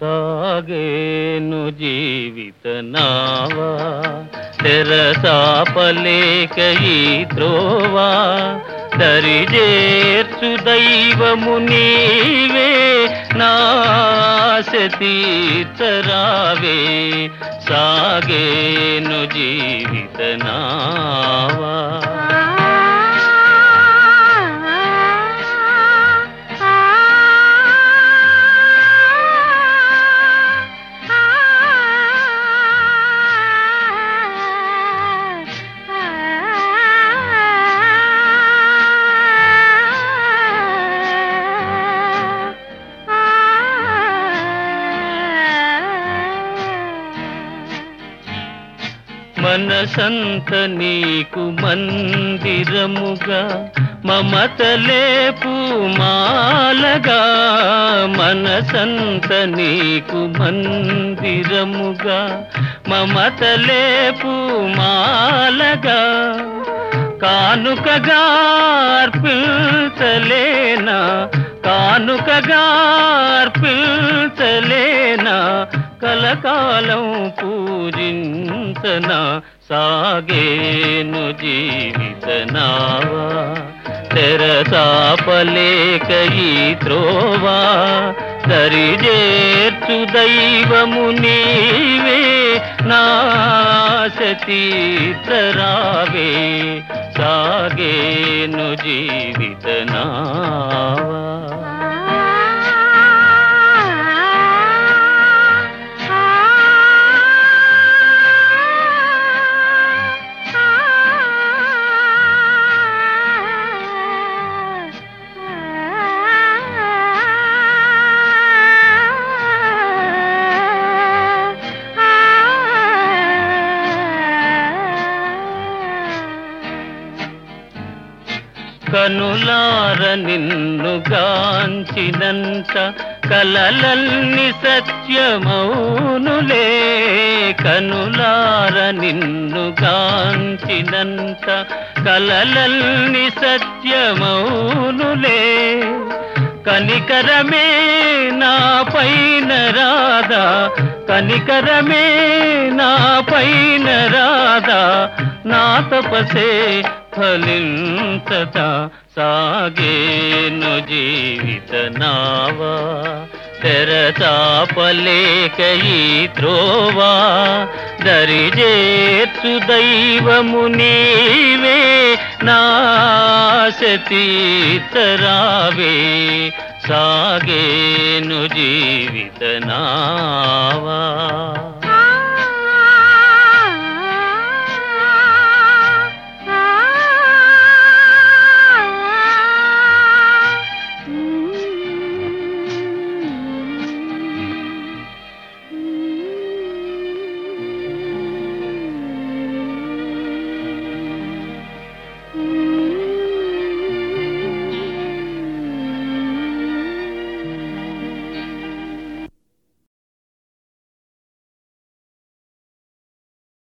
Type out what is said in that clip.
సాగేను జీవిత నావా తెరసాపలేక ఈ త్రోవా? దరిజేర్చు దైవము నీవే నాశ సాగేను జీవిత నావా మనసంత నీకు మందిరముగా మమతలేపు మాలగా మనసంత నీకు మందిరముగా మమతలేపు మాలగా కానుకగా అర్పించలేనా కానుకగా అర్పించలేనా కలకాలం పూజించన సాగేను జీవిత నావా తెరసాపలేక ఈ త్రోవా? దరిజేర్చు దైవము నీవే నాశ సాగేను జీవిత నావా కనులార నిన్ను గాంచినంత కలలల్ని సత్యమౌనులే. కనులార నిన్ను గాంచినంత కలలల్ని సత్యమౌనులే. కనికరమే నా పైన రాదా కనికరమే నా పైన రాదా నా తపసే ఫలించత సాగేను జీవిత నావా తెరచాపలేక ఈ త్రోవా? దరిజేర్చు దైవము నీవే నాశ తీర్చరావే సాగేను జీవిత నావా